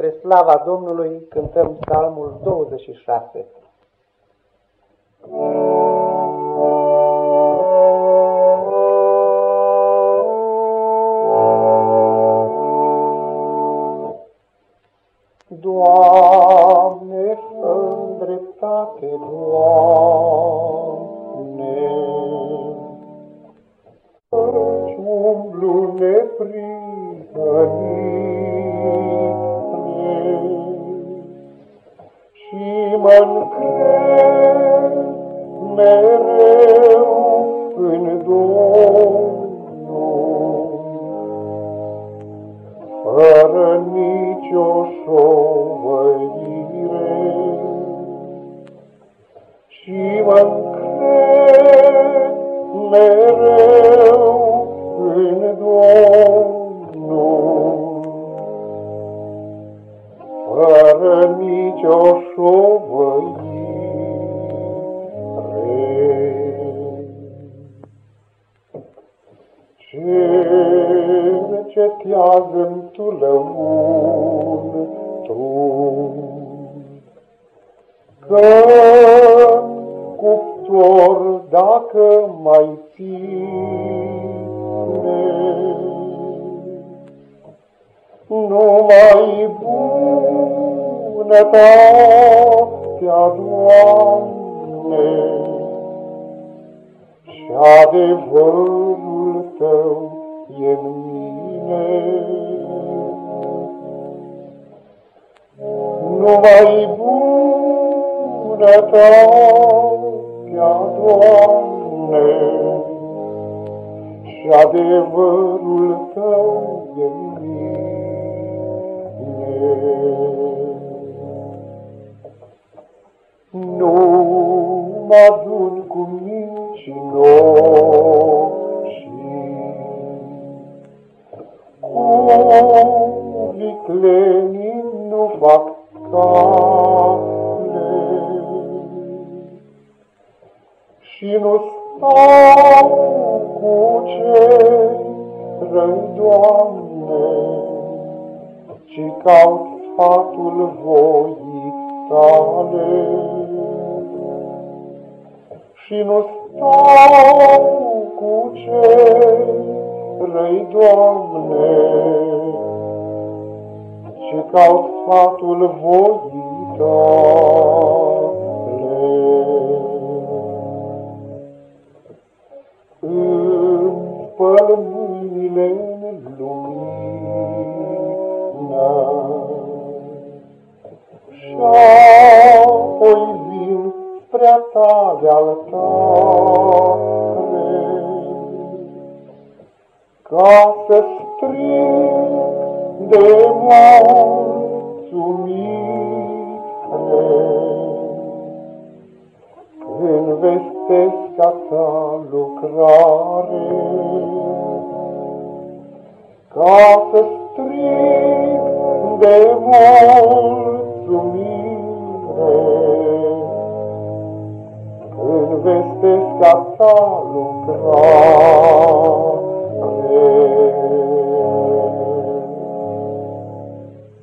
Spre slava Domnului cântăm psalmul 26. Doamne, fă dreptate, Doamne, Căci umblu neprihănit, mă încred mereu în Domnul, fără nicio șovăire. Și mă încred mereu în Domnul, cercetează-mi tu. Lăuntul, că cuptor dacă mai ține, numai bunătatea, Doamne, și adevărul Tău e în mine. Numai bunătatea, Doamne, și adevărul Tău e în mine. Nu mă adun cu mincinoși, viclenii nu fac cale și nu stau cu cei răi, Doamne, ci caut sfatul voii tale. Și nu stau cu cei răi, Doamne, ce caut sfatul voii tale. Îmi spăl mâinile în lumină și șapoi vin spre a tale altar ca să strig de moi ciumire, în vestesc ta lucrare,